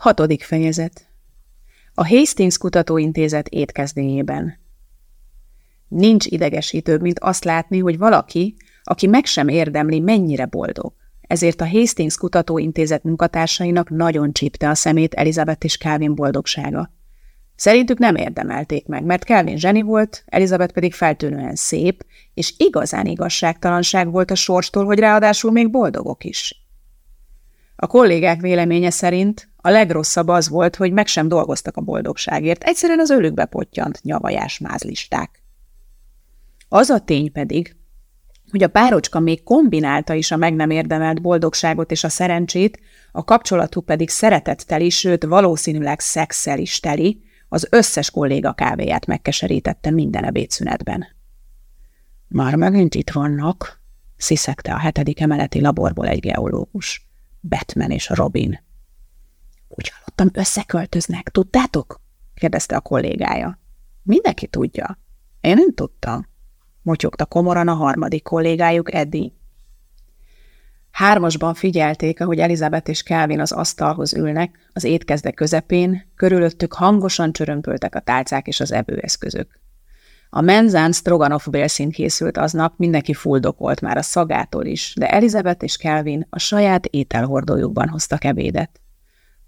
Hatodik fejezet A Hastings Kutatóintézet étkezdéjében Nincs idegesítőbb, mint azt látni, hogy valaki, aki meg sem érdemli, mennyire boldog. Ezért a Hastings Kutatóintézet munkatársainak nagyon csípte a szemét Elizabeth és Calvin boldogsága. Szerintük nem érdemelték meg, mert Calvin zseni volt, Elizabeth pedig feltűnően szép, és igazán igazságtalanság volt a sorstól, hogy ráadásul még boldogok is. A kollégák véleménye szerint a legrosszabb az volt, hogy meg sem dolgoztak a boldogságért, egyszerűen az ölükbe pottyant nyavajás mázlisták. Az a tény pedig, hogy a párocska még kombinálta is a meg nem érdemelt boldogságot és a szerencsét, a kapcsolatuk pedig szeretetteli, sőt valószínűleg szexel is teli, az összes kolléga kávéját megkeserítette minden ebédszünetben. Már megint itt vannak, sziszegte a hetedik emeleti laborból egy geológus. Batman és Robin. Úgy hallottam, összeköltöznek, tudtátok? kérdezte a kollégája. Mindenki tudja. Én nem tudtam. Motyogta komoran a harmadik kollégájuk, Eddie. Hármasban figyelték, ahogy Elizabeth és Kelvin az asztalhoz ülnek, az étkezde közepén, körülöttük hangosan csörömpöltek a tálcák és az ebőeszközök. A menzán Stroganoff bélszín készült aznap, mindenki fuldokolt már a szagától is, de Elizabeth és Kelvin a saját ételhordójukban hoztak ebédet.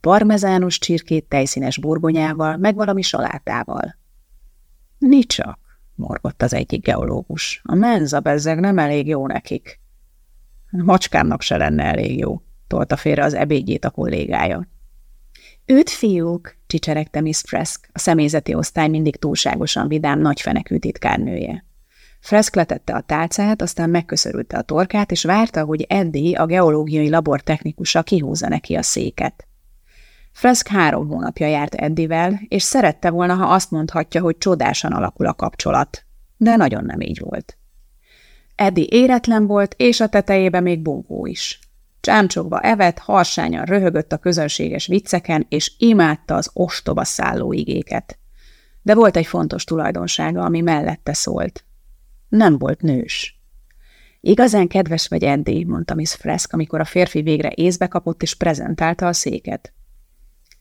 Parmezánus csirkét tejszínes burgonyával, meg valami salátával. Nicsak, morgott az egyik geológus. A menza bezzeg nem elég jó nekik. A macskámnak se lenne elég jó, tolta félre az ebédjét a kollégája. Őt fiúk, csicseregte Miss Fresk, a személyzeti osztály mindig túlságosan vidám nagyfenekű titkárnője. Fresk letette a tálcát, aztán megköszörülte a torkát, és várta, hogy Eddie, a geológiai labor technikusa kihúzza neki a széket. Fresk három hónapja járt Eddivel, és szerette volna, ha azt mondhatja, hogy csodásan alakul a kapcsolat. De nagyon nem így volt. Eddie éretlen volt, és a tetejébe még bungó is. Csámcsogva evett, harsányan röhögött a közönséges vicceken, és imádta az ostoba szálló igéket. De volt egy fontos tulajdonsága, ami mellette szólt. Nem volt nős. Igazán kedves vagy, Eddie, mondta Miss Fresk, amikor a férfi végre észbe kapott és prezentálta a széket.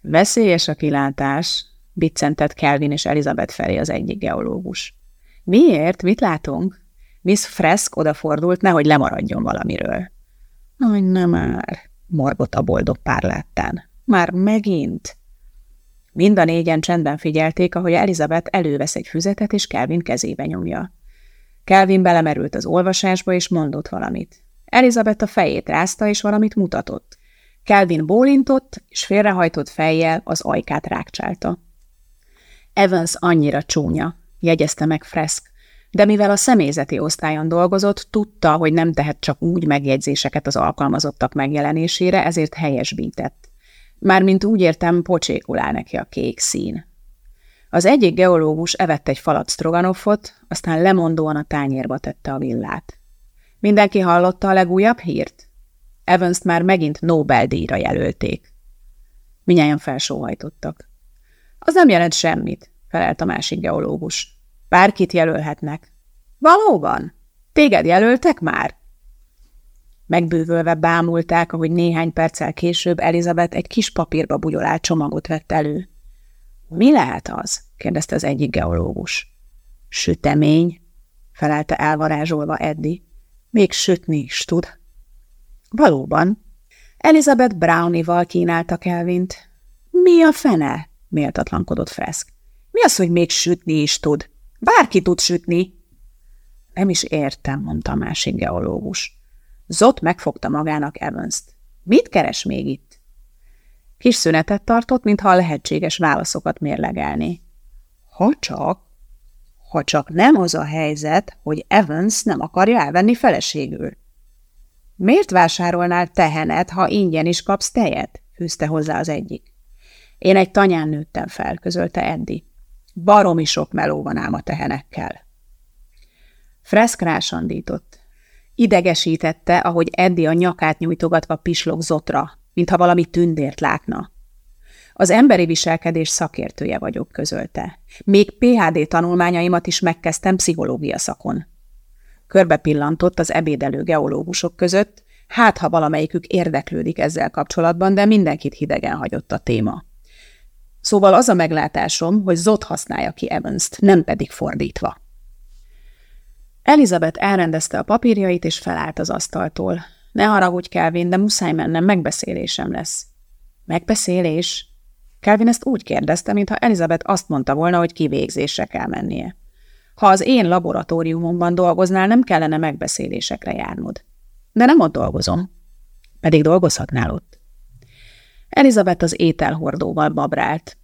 Veszélyes a kilátás, biccentett Kelvin és Elizabeth felé az egyik geológus. Miért? Mit látunk? Miss Fresk odafordult, nehogy lemaradjon valamiről. Aj, nem már, morgott a boldog pár láttán. Már megint? Mind a négyen csendben figyelték, ahogy Elizabeth elővesz egy füzetet, és Kelvin kezébe nyomja. Kelvin belemerült az olvasásba, és mondott valamit. Elizabeth a fejét rázta, és valamit mutatott. Kelvin bólintott, és félrehajtott fejjel az ajkát rákcsálta. Evans annyira csúnya, jegyezte meg Fresk, de mivel a személyzeti osztályon dolgozott, tudta, hogy nem tehet csak úgy megjegyzéseket az alkalmazottak megjelenésére, ezért helyesbített. Mármint úgy értem, pocsékulál neki a kék szín. Az egyik geológus evett egy falat stroganoffot, aztán lemondóan a tányérba tette a villát. Mindenki hallotta a legújabb hírt? Evans már megint Nobel-díjra jelölték. Minnyáján felsóhajtottak. Az nem jelent semmit, felelt a másik geológus. Bárkit jelölhetnek. Valóban? Téged jelöltek már? Megbővölve bámulták, ahogy néhány perccel később Elizabeth egy kis papírba bugyolált csomagot vett elő. Mi lehet az? kérdezte az egyik geológus. Sütemény, felelte elvarázsolva Eddi. Még sütni is tud. Valóban. Elizabeth Brownival kínálta Kelvint. Mi a fene? méltatlankodott Fresk. Mi az, hogy még sütni is tud? Bárki tud sütni. Nem is értem, mondta a másik geológus. Zott megfogta magának Evans-t. Mit keres még itt? Kis szünetet tartott, mintha a lehetséges válaszokat mérlegelni. Ha csak, ha csak nem az a helyzet, hogy Evans nem akarja elvenni feleségül. Miért vásárolnál tehenet, ha ingyen is kapsz tejet? fűzte hozzá az egyik. Én egy tanyán nőttem fel, közölte Eddie. Baromi sok meló van ám a tehenekkel. Freszk rásandított. Idegesítette, ahogy Eddi a nyakát nyújtogatva pislog Zotra, mintha valami tündért látna. Az emberi viselkedés szakértője vagyok, közölte. Még PHD tanulmányaimat is megkezdtem pszichológia szakon. Körbe pillantott az ebédelő geológusok között, Hát, ha valamelyikük érdeklődik ezzel kapcsolatban, de mindenkit hidegen hagyott a téma. Szóval az a meglátásom, hogy Zott használja ki Evans-t, nem pedig fordítva. Elizabeth elrendezte a papírjait, és felállt az asztaltól. Ne haragudj, Kelvin, de muszáj mennem, megbeszélésem lesz. Megbeszélés? Kelvin ezt úgy kérdezte, mintha Elizabeth azt mondta volna, hogy kivégzésre kell mennie. Ha az én laboratóriumomban dolgoznál, nem kellene megbeszélésekre járnod. De nem ott dolgozom. Pedig dolgozhatnál ott. Elizabeth az ételhordóval babrált.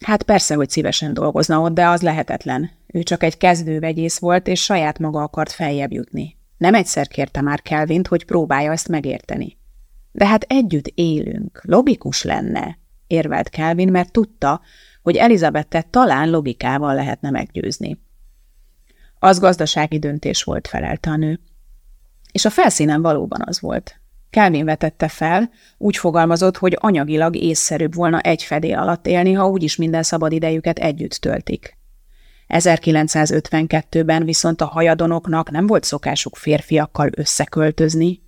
Hát persze, hogy szívesen dolgozna ott, de az lehetetlen. Ő csak egy kezdővegyész volt, és saját maga akart feljebb jutni. Nem egyszer kérte már Kelvint, hogy próbálja ezt megérteni. De hát együtt élünk, logikus lenne, érvelt Kelvin, mert tudta, hogy Elizabettet talán logikával lehetne meggyőzni. Az gazdasági döntés volt, felelte a nő. És a felszínen valóban az volt. Kelvin vetette fel, úgy fogalmazott, hogy anyagilag észszerűbb volna egy fedél alatt élni, ha úgyis minden szabad idejüket együtt töltik. 1952-ben viszont a hajadonoknak nem volt szokásuk férfiakkal összeköltözni.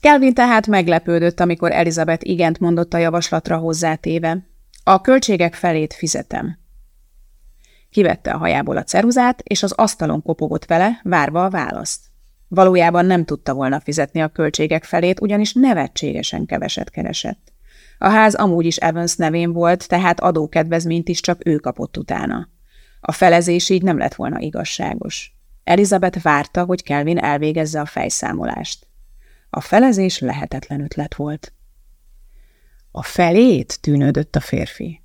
Kelvin tehát meglepődött, amikor Elizabeth igent mondott a javaslatra hozzátéve. A költségek felét fizetem. Kivette a hajából a ceruzát, és az asztalon kopogott vele, várva a választ. Valójában nem tudta volna fizetni a költségek felét, ugyanis nevetségesen keveset keresett. A ház amúgy is Evans nevén volt, tehát adókedvezményt is csak ő kapott utána. A felezés így nem lett volna igazságos. Elizabeth várta, hogy Kelvin elvégezze a fejszámolást. A felezés lehetetlen ötlet volt. A felét tűnődött a férfi.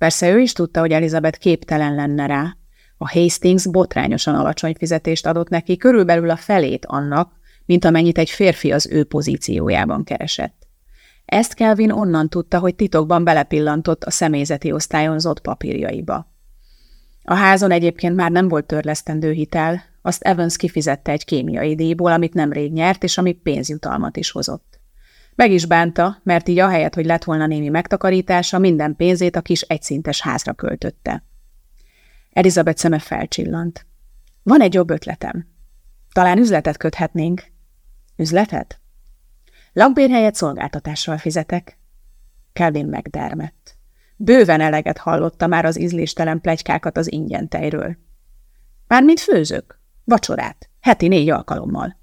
Persze ő is tudta, hogy Elizabeth képtelen lenne rá. A Hastings botrányosan alacsony fizetést adott neki, körülbelül a felét annak, mint amennyit egy férfi az ő pozíciójában keresett. Ezt Kelvin onnan tudta, hogy titokban belepillantott a személyzeti osztályon zott papírjaiba. A házon egyébként már nem volt törlesztendő hitel, azt Evans kifizette egy kémiai díjból, amit nemrég nyert, és ami pénzjutalmat is hozott. Meg is bánta, mert így ahelyett, hogy lett volna némi megtakarítása, minden pénzét a kis egyszintes házra költötte. Elizabeth szeme felcsillant. Van egy jobb ötletem. Talán üzletet köthetnénk. Üzletet? Lakbér helyett szolgáltatással fizetek. Kelvin megdermett. Bőven eleget hallotta már az ízléstelen plegykákat az ingyen tejről. Mármint főzök. Vacsorát. Heti négy alkalommal.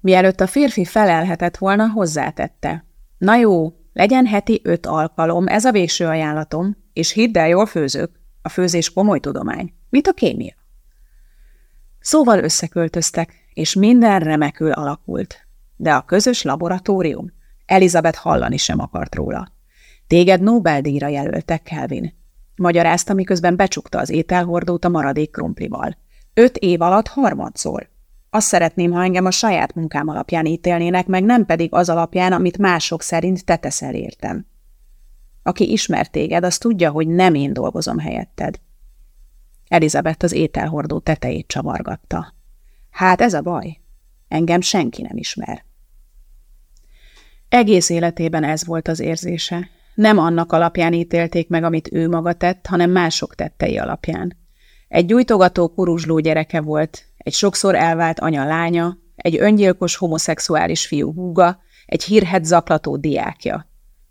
Mielőtt a férfi felelhetett volna, hozzátette. Na jó, legyen heti öt alkalom, ez a végső ajánlatom, és hidd el, jól főzök. A főzés komoly tudomány, mint a kémia. Szóval összeköltöztek, és minden remekül alakult. De a közös laboratórium? Elizabeth hallani sem akart róla. Téged Nobel-díjra jelöltek, Kelvin. Magyarázta, miközben becsukta az ételhordót a maradék krumplival. Öt év alatt harmadszor. Azt szeretném, ha engem a saját munkám alapján ítélnének, meg nem pedig az alapján, amit mások szerint te teszel értem. Aki ismer téged, az tudja, hogy nem én dolgozom helyetted. Elizabeth az ételhordó tetejét csavargatta. Hát ez a baj. Engem senki nem ismer. Egész életében ez volt az érzése. Nem annak alapján ítélték meg, amit ő maga tett, hanem mások tettei alapján. Egy gyújtogató kuruzsló gyereke volt, egy sokszor elvált anya lánya, egy öngyilkos homoszexuális fiú húga, egy hírhet zaklató diákja.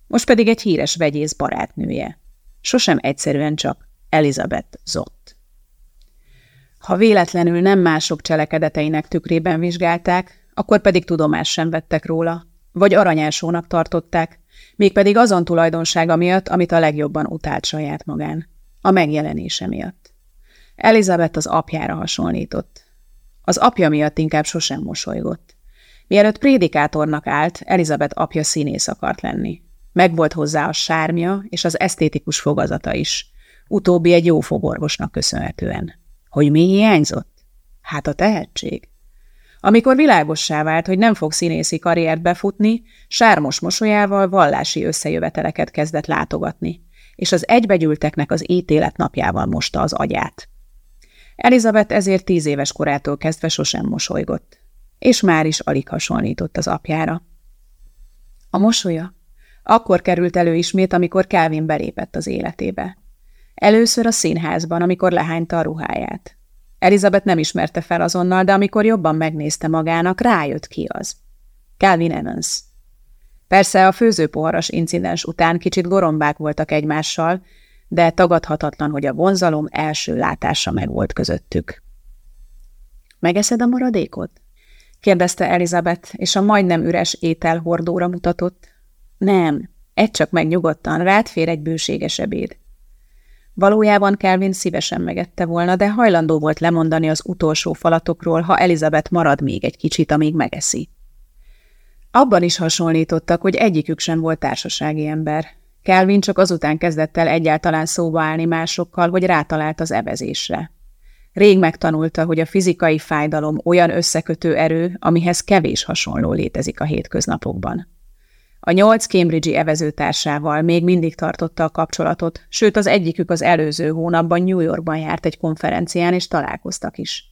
Most pedig egy híres vegyész barátnője. Sosem egyszerűen csak Elizabeth Zott. Ha véletlenül nem mások cselekedeteinek tükrében vizsgálták, akkor pedig tudomást sem vettek róla, vagy aranyásónak tartották, mégpedig azon tulajdonsága miatt, amit a legjobban utált saját magán, a megjelenése miatt. Elizabeth az apjára hasonlított. Az apja miatt inkább sosem mosolygott. Mielőtt prédikátornak állt, Elizabeth apja színész akart lenni. Megvolt hozzá a sármja és az esztétikus fogazata is. Utóbbi egy jó fogorvosnak köszönhetően. Hogy mi hiányzott? Hát a tehetség. Amikor világossá vált, hogy nem fog színészi karriert befutni, sármos mosolyával vallási összejöveteleket kezdett látogatni, és az egybegyűlteknek az ítélet napjával mosta az agyát. Elizabeth ezért tíz éves korától kezdve sosem mosolygott, és már is alig hasonlított az apjára. A mosolya akkor került elő ismét, amikor Calvin belépett az életébe. Először a színházban, amikor lehányta a ruháját. Elizabeth nem ismerte fel azonnal, de amikor jobban megnézte magának, rájött ki az. Calvin Evans. Persze a főzőpoharas incidens után kicsit gorombák voltak egymással, de tagadhatatlan, hogy a vonzalom első látása megvolt közöttük. Megeszed a maradékot? kérdezte Elizabeth, és a majdnem üres ételhordóra mutatott. Nem, egy csak meg nyugodtan, rád fér egy bőséges ebéd. Valójában Kelvin szívesen megette volna, de hajlandó volt lemondani az utolsó falatokról, ha Elizabeth marad még egy kicsit, amíg megeszi. Abban is hasonlítottak, hogy egyikük sem volt társasági ember. Kelvin csak azután kezdett el egyáltalán szóba állni másokkal, hogy rátalált az evezésre. Rég megtanulta, hogy a fizikai fájdalom olyan összekötő erő, amihez kevés hasonló létezik a hétköznapokban. A nyolc Cambridge-i evezőtársával még mindig tartotta a kapcsolatot, sőt az egyikük az előző hónapban New Yorkban járt egy konferencián, és találkoztak is.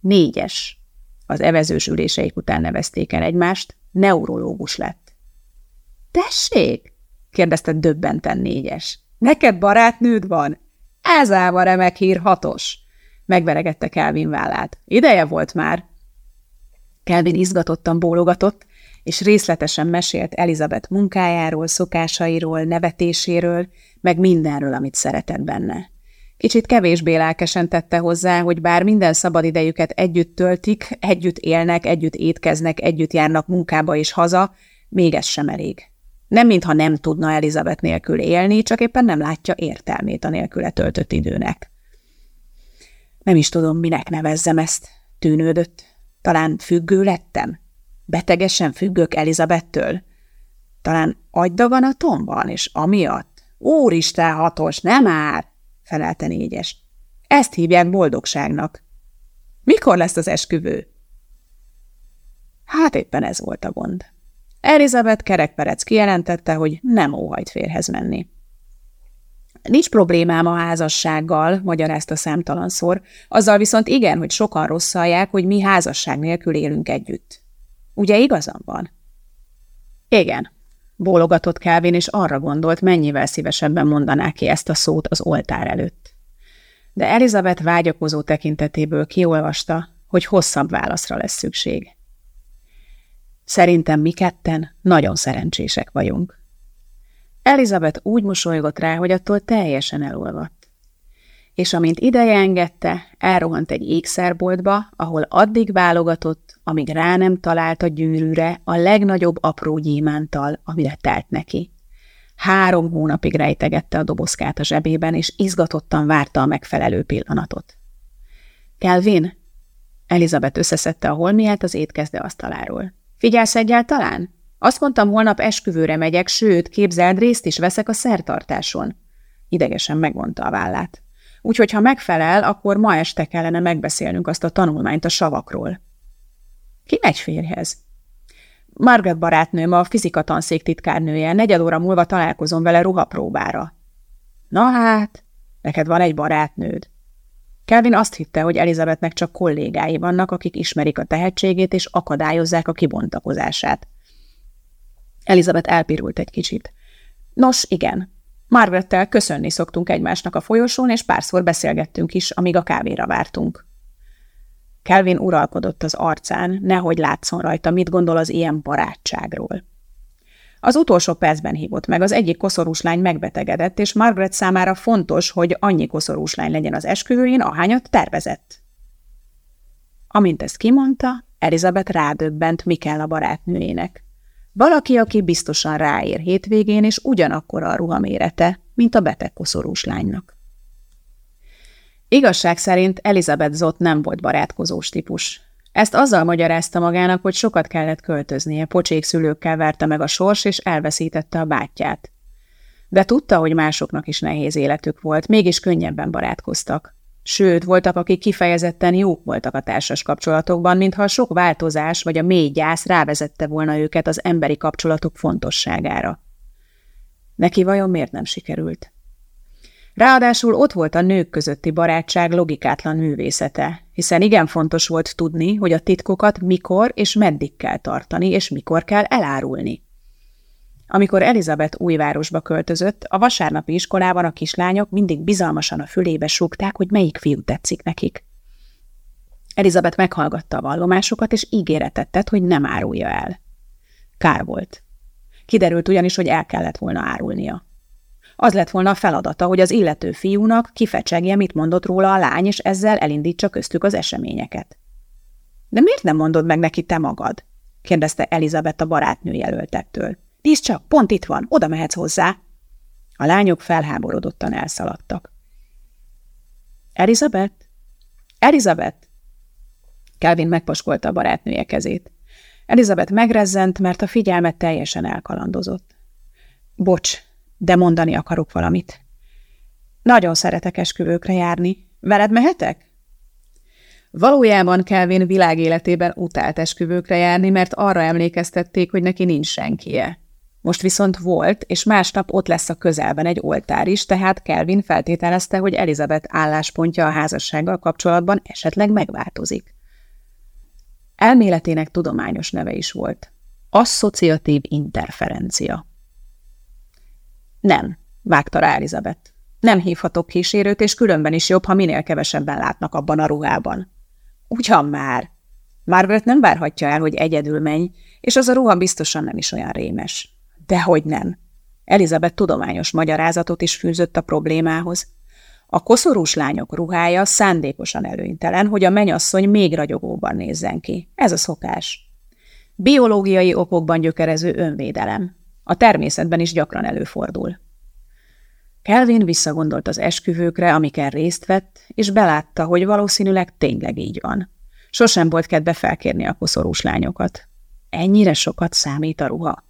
Négyes. Az evezős üléseik után nevezték el egymást, neurológus lett. – Tessék? – kérdezte döbbenten négyes. – Neked barátnőd van? Ez áva remek hír hatos! – megveregette Kelvin vállát. – Ideje volt már! Kelvin izgatottan bólogatott, és részletesen mesélt Elizabeth munkájáról, szokásairól, nevetéséről, meg mindenről, amit szeretett benne. Kicsit kevésbé lelkesen tette hozzá, hogy bár minden szabadidejüket együtt töltik, együtt élnek, együtt étkeznek, együtt járnak munkába és haza, még ez sem elég. Nem mintha nem tudna Elizabeth nélkül élni, csak éppen nem látja értelmét a nélküle töltött időnek. Nem is tudom, minek nevezzem ezt, tűnődött. Talán függő lettem? Betegesen függök Elizabettől? Talán agydaganatom van, és amiatt? Úristen hatos, nem már! felelte négyes. Ezt hívják boldogságnak. Mikor lesz az esküvő? Hát éppen ez volt a gond. Elizabeth kerekperec kijelentette, hogy nem óhajt férhez menni. Nincs problémám a házassággal, magyarázta számtalanszor, azzal viszont igen, hogy sokan rosszalják, hogy mi házasság nélkül élünk együtt. Ugye igazam van? Igen, bólogatott Kávin, és arra gondolt, mennyivel szívesebben mondaná ki ezt a szót az oltár előtt. De Elizabeth vágyakozó tekintetéből kiolvasta, hogy hosszabb válaszra lesz szükség. Szerintem mi ketten nagyon szerencsések vagyunk. Elizabeth úgy mosolygott rá, hogy attól teljesen elolvadt és amint ideje engedte, elrohant egy ékszerboltba, ahol addig válogatott, amíg rá nem talált a gyűrűre a legnagyobb apró gyémántal, amire telt neki. Három hónapig rejtegette a dobozkát a zsebében, és izgatottan várta a megfelelő pillanatot. Kelvin? Elizabeth összeszedte a holmiát az étkezde asztaláról. Figyelsz egyáltalán? Azt mondtam, holnap esküvőre megyek, sőt, képzeld, részt is veszek a szertartáson. Idegesen megmondta a vállát. Úgyhogy ha megfelel, akkor ma este kellene megbeszélnünk azt a tanulmányt a savakról. Ki megy férjhez? Margaret barátnőm, a fizika tanszék titkárnője, negyed óra múlva találkozom vele ruhapróbára. Na hát, neked van egy barátnőd. Kelvin azt hitte, hogy Elizabethnek csak kollégái vannak, akik ismerik a tehetségét és akadályozzák a kibontakozását. Elizabeth elpirult egy kicsit. Nos, igen, Margarettel köszönni szoktunk egymásnak a folyosón, és párszor beszélgettünk is, amíg a kávéra vártunk. Kelvin uralkodott az arcán, nehogy látszon rajta, mit gondol az ilyen barátságról. Az utolsó percben hívott meg, az egyik koszorús lány megbetegedett, és Margaret számára fontos, hogy annyi koszorús lány legyen az esküvőjén, ahányat tervezett. Amint ezt kimondta, Elizabeth rádöbbent, mi kell a barátnőjének. Valaki, aki biztosan ráér hétvégén, és ugyanakkor a ruha mérete, mint a beteg koszorús lánynak. Igazság szerint Elizabeth Zott nem volt barátkozós típus. Ezt azzal magyarázta magának, hogy sokat kellett költöznie, pocsék szülőkkel verte meg a sors, és elveszítette a bátyját. De tudta, hogy másoknak is nehéz életük volt, mégis könnyebben barátkoztak. Sőt, voltak, akik kifejezetten jók voltak a társas kapcsolatokban, mintha a sok változás vagy a mély gyász rávezette volna őket az emberi kapcsolatok fontosságára. Neki vajon miért nem sikerült? Ráadásul ott volt a nők közötti barátság logikátlan művészete, hiszen igen fontos volt tudni, hogy a titkokat mikor és meddig kell tartani, és mikor kell elárulni. Amikor Elizabeth újvárosba költözött, a vasárnapi iskolában a kislányok mindig bizalmasan a fülébe súgták, hogy melyik fiú tetszik nekik. Elizabeth meghallgatta a vallomásokat, és ígéretet tett, hogy nem árulja el. Kár volt. Kiderült ugyanis, hogy el kellett volna árulnia. Az lett volna a feladata, hogy az illető fiúnak kifecsegje, mit mondott róla a lány, és ezzel elindítsa köztük az eseményeket. De miért nem mondod meg neki te magad? kérdezte Elizabeth a barátnő jelöltektől. Nézd csak, pont itt van, oda mehetsz hozzá. A lányok felháborodottan elszaladtak. Elizabeth? Elizabeth! Kelvin megpaskolta a barátnője kezét. Elizabeth megrezzent, mert a figyelmet teljesen elkalandozott. Bocs, de mondani akarok valamit. Nagyon szeretek esküvőkre járni. Veled mehetek? Valójában Kelvin világéletében utált esküvőkre járni, mert arra emlékeztették, hogy neki nincs senkie. Most viszont volt, és másnap ott lesz a közelben egy oltár is, tehát Kelvin feltételezte, hogy Elizabeth álláspontja a házassággal kapcsolatban esetleg megváltozik. Elméletének tudományos neve is volt. Asszociatív interferencia. Nem, vágta rá Elizabeth. Nem hívhatok kísérőt, és különben is jobb, ha minél kevesebben látnak abban a ruhában. Ugyan már. Margaret nem várhatja el, hogy egyedül menj, és az a ruha biztosan nem is olyan rémes. Dehogy nem. Elizabeth tudományos magyarázatot is fűzött a problémához. A koszorús lányok ruhája szándékosan előnytelen, hogy a menyasszony még ragyogóban nézzen ki. Ez a szokás. Biológiai okokban gyökerező önvédelem. A természetben is gyakran előfordul. Kelvin visszagondolt az esküvőkre, amiken részt vett, és belátta, hogy valószínűleg tényleg így van. Sosem volt kedve felkérni a koszorús lányokat. Ennyire sokat számít a ruha.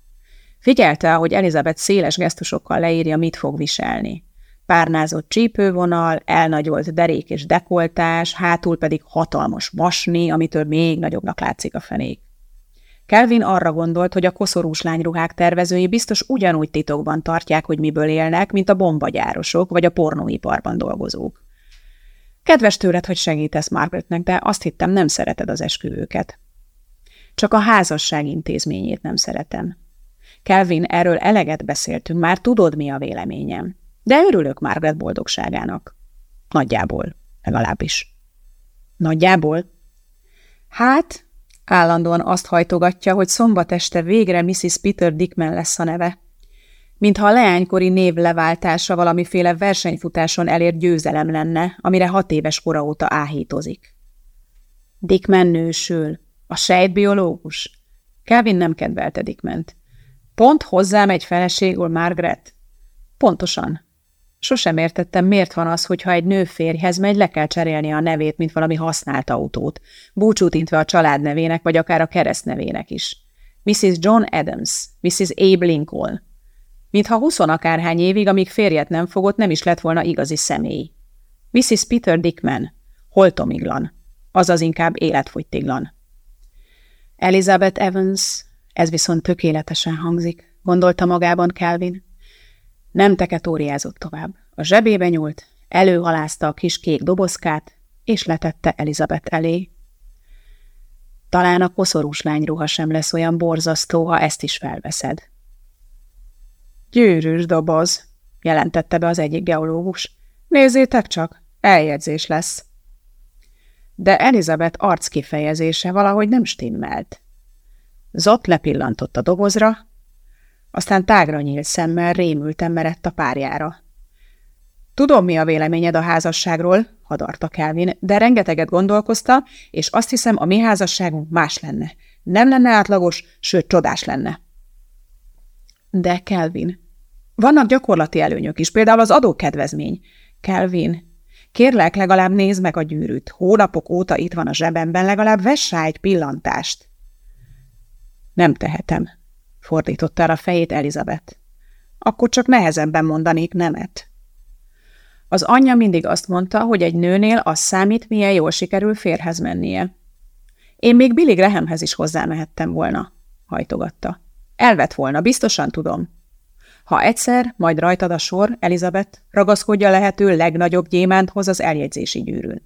Figyelte, hogy Elizabeth széles gesztusokkal leírja, mit fog viselni. Párnázott csípővonal, elnagyolt derék és dekoltás, hátul pedig hatalmas masni, amitől még nagyobbnak látszik a fenék. Kelvin arra gondolt, hogy a koszorús lányruhák tervezői biztos ugyanúgy titokban tartják, hogy miből élnek, mint a bombagyárosok vagy a pornóiparban dolgozók. Kedves tőled, hogy segítesz Margaretnek, de azt hittem, nem szereted az esküvőket. Csak a házasság intézményét nem szeretem. Kelvin, erről eleget beszéltünk, már tudod, mi a véleményem. De örülök Margaret boldogságának. Nagyjából, legalábbis. Nagyjából? Hát, állandóan azt hajtogatja, hogy szombat este végre Mrs. Peter Dickman lesz a neve. Mintha a leánykori név leváltása valamiféle versenyfutáson elért győzelem lenne, amire hat éves kora óta áhítozik. Dickman nősül. A sejtbiológus? Kevin nem kedvelte Dickment. Pont hozzám egy feleségül Margaret? Pontosan. Sosem értettem, miért van az, hogy ha egy nő férjhez megy, le kell cserélni a nevét, mint valami használt autót, búcsút intve a család nevének, vagy akár a keresztnevének is. Mrs. John Adams, Mrs. Abe Lincoln. Mintha huszonakárhány évig, amíg férjet nem fogott, nem is lett volna igazi személy. Mrs. Peter Dickman, holtomiglan, azaz inkább életfogytiglan. Elizabeth Evans, ez viszont tökéletesen hangzik, gondolta magában Calvin. Nem teketóriázott tovább. A zsebébe nyúlt, előhalázta a kis kék dobozkát, és letette Elizabeth elé. Talán a koszorús lányruha sem lesz olyan borzasztó, ha ezt is felveszed. Gyűrűs doboz, jelentette be az egyik geológus. Nézzétek csak, eljegyzés lesz. De Elizabeth arckifejezése valahogy nem stimmelt. Zott lepillantott a dobozra, aztán tágra nyílt szemmel rémülten merett a párjára. Tudom, mi a véleményed a házasságról, hadarta Kelvin, de rengeteget gondolkozta, és azt hiszem, a mi házasságunk más lenne. Nem lenne átlagos, sőt, csodás lenne. De Kelvin, vannak gyakorlati előnyök is, például az adókedvezmény. Kelvin, kérlek, legalább nézd meg a gyűrűt. Hónapok óta itt van a zsebemben, legalább vess rá egy pillantást. Nem tehetem, fordította a fejét Elizabeth. Akkor csak nehezebben mondanék nemet. Az anyja mindig azt mondta, hogy egy nőnél az számít, milyen jól sikerül férhez mennie. Én még Billy Grahamhez is hozzámehettem volna, hajtogatta. Elvet volna, biztosan tudom. Ha egyszer, majd rajtad a sor, Elizabeth, ragaszkodja lehető legnagyobb gyémánthoz az eljegyzési gyűrűn.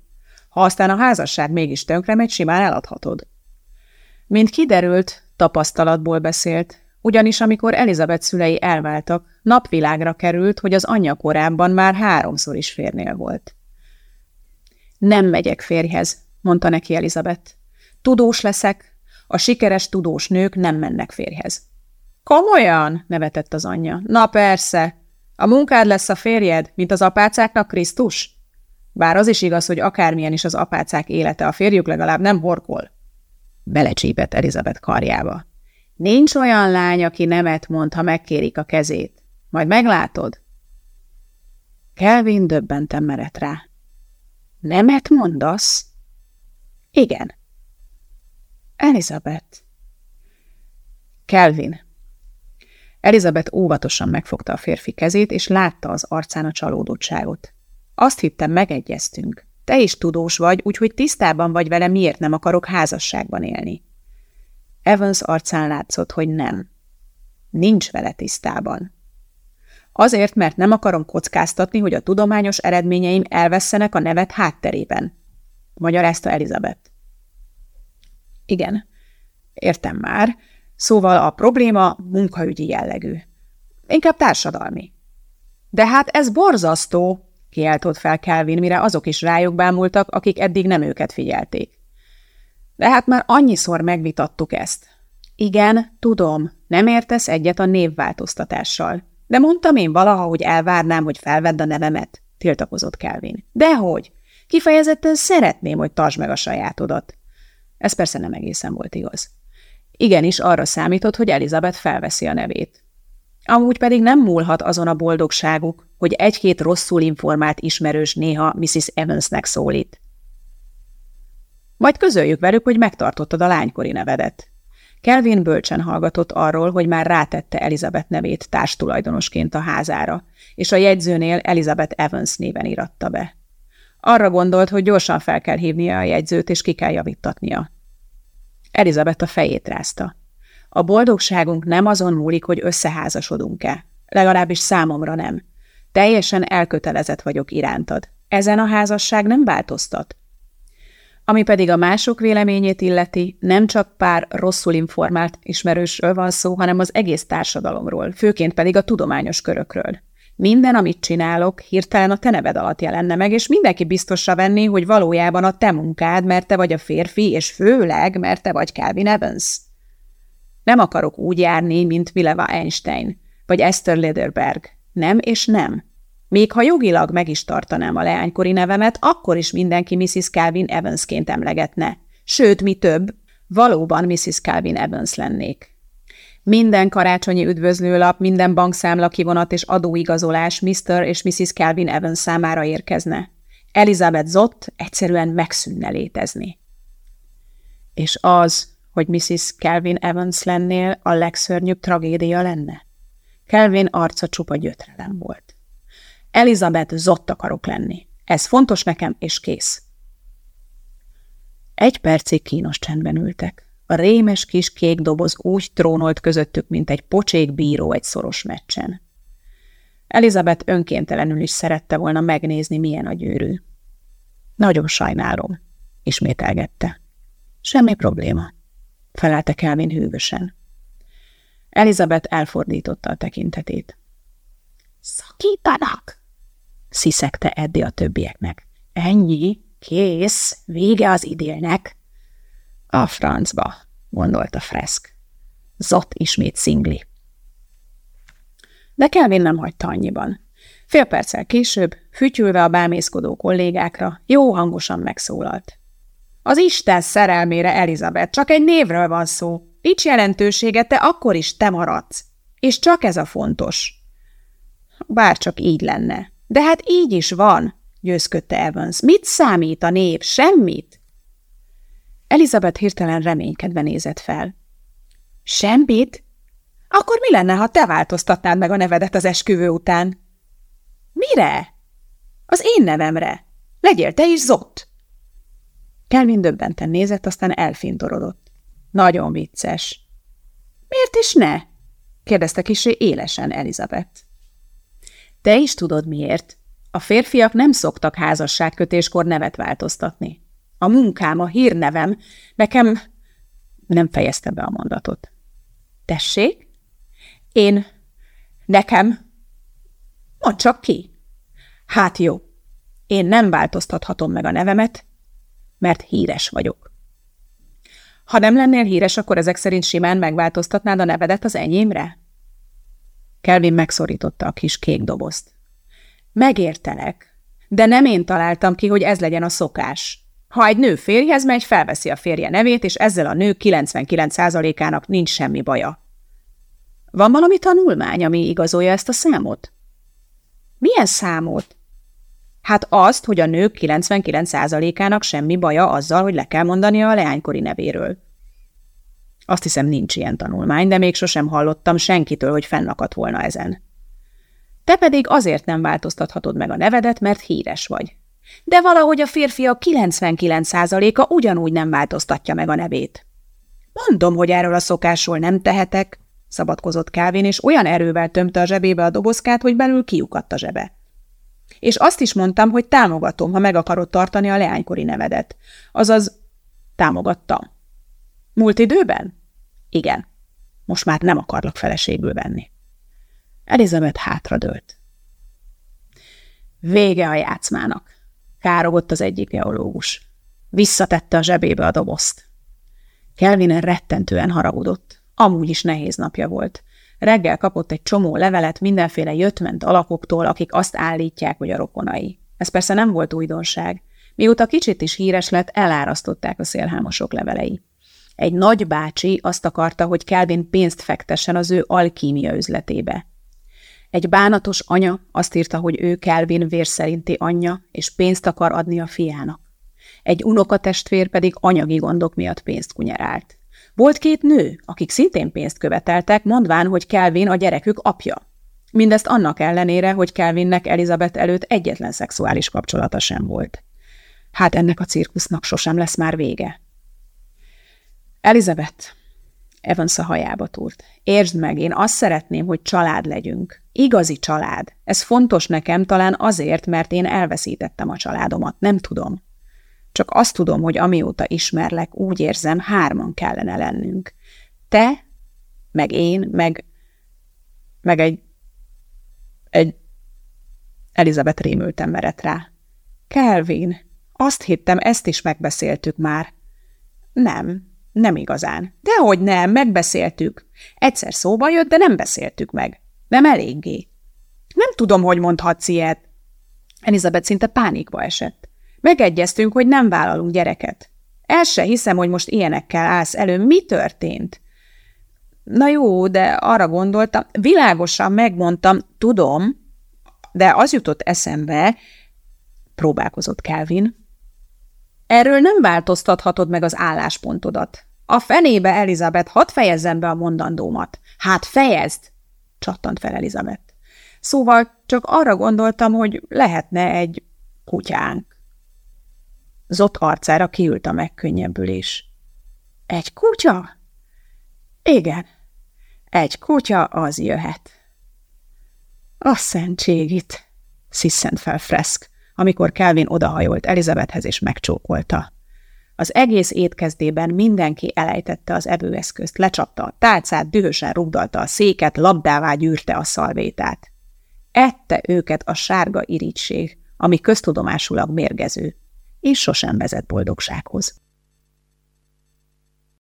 Ha aztán a házasság mégis tönkre megy, simán eladhatod. Mint kiderült, tapasztalatból beszélt, ugyanis amikor Elizabeth szülei elváltak, napvilágra került, hogy az anyja korábban már háromszor is férnél volt. Nem megyek férjhez, mondta neki Elizabeth. Tudós leszek, a sikeres tudós nők nem mennek férjhez. Komolyan? nevetett az anyja. Na persze. A munkád lesz a férjed, mint az apácáknak Krisztus? Bár az is igaz, hogy akármilyen is az apácák élete, a férjük legalább nem horkol. Belecsípett Elizabeth karjába. Nincs olyan lány, aki nemet mond, ha megkérik a kezét. Majd meglátod. Kelvin döbbenten merett rá. Nemet mondasz? Igen. Elizabeth. Kelvin. Elizabeth óvatosan megfogta a férfi kezét, és látta az arcán a csalódottságot. Azt hittem, megegyeztünk. Te is tudós vagy, úgyhogy tisztában vagy vele, miért nem akarok házasságban élni. Evans arcán látszott, hogy nem. Nincs vele tisztában. Azért, mert nem akarom kockáztatni, hogy a tudományos eredményeim elvesztenek a nevet hátterében. Magyarázta Elizabeth. Igen, értem már. Szóval a probléma munkaügyi jellegű. Inkább társadalmi. De hát ez borzasztó, kiáltott fel Kelvin, mire azok is rájuk bámultak, akik eddig nem őket figyelték. De hát már annyiszor megvitattuk ezt. Igen, tudom, nem értesz egyet a névváltoztatással. De mondtam én valaha, hogy elvárnám, hogy felvedd a nevemet, tiltakozott Kelvin. Dehogy! Kifejezetten szeretném, hogy tartsd meg a sajátodat. Ez persze nem egészen volt igaz. Igenis arra számított, hogy Elizabeth felveszi a nevét. Amúgy pedig nem múlhat azon a boldogságuk, hogy egy-két rosszul informált ismerős néha Mrs. Evansnek szólít. Majd közöljük velük, hogy megtartottad a lánykori nevedet. Kelvin bölcsen hallgatott arról, hogy már rátette Elizabeth nevét társtulajdonosként a házára, és a jegyzőnél Elizabeth Evans néven iratta be. Arra gondolt, hogy gyorsan fel kell hívnia a jegyzőt, és ki kell javítatnia. Elizabeth a fejét rázta. A boldogságunk nem azon múlik, hogy összeházasodunk-e. Legalábbis számomra nem. Teljesen elkötelezett vagyok irántad. Ezen a házasság nem változtat. Ami pedig a mások véleményét illeti, nem csak pár rosszul informált ismerősről van szó, hanem az egész társadalomról, főként pedig a tudományos körökről. Minden, amit csinálok, hirtelen a te neved alatt jelenne meg, és mindenki biztosra venni, hogy valójában a te munkád, mert te vagy a férfi, és főleg, mert te vagy Calvin Evans. Nem akarok úgy járni, mint Mileva Einstein, vagy Esther Lederberg. Nem és nem. Még ha jogilag meg is tartanám a leánykori nevemet, akkor is mindenki Mrs. Calvin Evansként emlegetne. Sőt, mi több, valóban Mrs. Calvin Evans lennék. Minden karácsonyi üdvözlőlap, minden bankszámla kivonat és adóigazolás Mr. és Mrs. Calvin Evans számára érkezne. Elizabeth Zott egyszerűen megszűnne létezni. És az, hogy Mrs. Calvin Evans lennél, a legszörnyűbb tragédia lenne? Calvin arca csupa gyötrelem volt. Elizabeth Zott akarok lenni. Ez fontos nekem, és kész. Egy percig kínos csendben ültek. A rémes kis kék doboz úgy trónolt közöttük, mint egy pocsék bíró egy szoros meccsen. Elizabeth önkéntelenül is szerette volna megnézni, milyen a gyűrű. Nagyon sajnálom, ismételgette. Semmi probléma, felelte Kelvin hűvösen. Elizabeth elfordította a tekintetét. Szakítanak! Sziszegte Eddi a többieknek. Ennyi, kész, vége az idélnek. A francba, gondolta Freszk. Zott ismét szingli. De Kelvin nem hagyta annyiban. Fél perccel később, fütyülve a bámészkodó kollégákra, jó hangosan megszólalt. Az Isten szerelmére, Elizabeth, csak egy névről van szó. Nincs jelentősége, te akkor is te maradsz. És csak ez a fontos. Bár csak így lenne. De hát így is van, győzködte Evans. Mit számít a név? Semmit? Elizabeth hirtelen reménykedve nézett fel. Semmit? Akkor mi lenne, ha te változtatnád meg a nevedet az esküvő után? Mire? Az én nevemre. Legyél te is Zott. Kelvin döbbenten nézett, aztán elfintorodott. Nagyon vicces. Miért is ne? kérdezte kisé élesen Elizabeth. Te is tudod miért. A férfiak nem szoktak házasságkötéskor nevet változtatni. A munkám, a hírnevem, nekem... Nem fejezte be a mondatot. Tessék? Én... Nekem... Mondd csak ki. Hát jó. Én nem változtathatom meg a nevemet, mert híres vagyok. Ha nem lennél híres, akkor ezek szerint simán megváltoztatnád a nevedet az enyémre? Kelvin megszorította a kis kék dobozt. Megértelek, de nem én találtam ki, hogy ez legyen a szokás. Ha egy nő férjhez megy, felveszi a férje nevét, és ezzel a nő 99%-ának nincs semmi baja. Van valami tanulmány, ami igazolja ezt a számot? Milyen számot? Hát azt, hogy a nők 99%-ának semmi baja azzal, hogy le kell mondania a leánykori nevéről. Azt hiszem, nincs ilyen tanulmány, de még sosem hallottam senkitől, hogy fennakadt volna ezen. Te pedig azért nem változtathatod meg a nevedet, mert híres vagy. De valahogy a férfiak 99%-a ugyanúgy nem változtatja meg a nevét. Mondom, hogy erről a szokásról nem tehetek, szabadkozott Kávin, és olyan erővel tömte a zsebébe a dobozkát, hogy belül kiukadt a zsebe. És azt is mondtam, hogy támogatom, ha meg akarod tartani a leánykori nevedet. Azaz, támogattam. Múlt időben? Igen. Most már nem akarlak feleségül venni. Elizabeth hátradőlt. Vége a játszmának. Károgott az egyik geológus. Visszatette a zsebébe a dobozt. Kelvin rettentően haragudott. Amúgy is nehéz napja volt. Reggel kapott egy csomó levelet mindenféle jöttment alakoktól, akik azt állítják, hogy a rokonai. Ez persze nem volt újdonság. Mióta kicsit is híres lett, elárasztották a szélhámosok levelei. Egy nagy bácsi azt akarta, hogy Kelvin pénzt fektessen az ő alkímia üzletébe. Egy bánatos anya azt írta, hogy ő Kelvin vérszerinti anyja, és pénzt akar adni a fiának. Egy unokatestvér pedig anyagi gondok miatt pénzt kunyerált. Volt két nő, akik szintén pénzt követeltek, mondván, hogy Kelvin a gyerekük apja. Mindezt annak ellenére, hogy Kelvinnek Elizabeth előtt egyetlen szexuális kapcsolata sem volt. Hát ennek a cirkusznak sosem lesz már vége. Elizabeth, Evans a hajába túrt. Értsd meg, én azt szeretném, hogy család legyünk. Igazi család. Ez fontos nekem talán azért, mert én elveszítettem a családomat. Nem tudom. Csak azt tudom, hogy amióta ismerlek, úgy érzem, hárman kellene lennünk. Te, meg én, meg, meg egy, egy, Elizabeth rémültem merett rá. Kelvin, azt hittem, ezt is megbeszéltük már. Nem, nem igazán. Dehogy nem, megbeszéltük. Egyszer szóba jött, de nem beszéltük meg. Nem eléggé. Nem tudom, hogy mondhatsz ilyet. Elizabeth szinte pánikba esett. Megegyeztünk, hogy nem vállalunk gyereket. El se hiszem, hogy most ilyenekkel állsz elő. Mi történt? Na jó, de arra gondoltam, világosan megmondtam, tudom, de az jutott eszembe, próbálkozott Kelvin, Erről nem változtathatod meg az álláspontodat. A fenébe, Elizabeth, hadd fejezzem be a mondandómat. Hát fejezd! csattant fel Elizabeth. Szóval csak arra gondoltam, hogy lehetne egy kutyánk. Zott arcára kiült a megkönnyebbülés. Egy kutya? Igen, egy kutya az jöhet. A szentségit, sziszent fel Freszk amikor Kelvin odahajolt Elizabethhez és megcsókolta. Az egész étkezdében mindenki elejtette az evőeszközt, lecsapta a tálcát, dühösen rugdalta a széket, labdává gyűrte a szalvétát. Ette őket a sárga irítség, ami köztudomásulag mérgező, és sosem vezet boldogsághoz.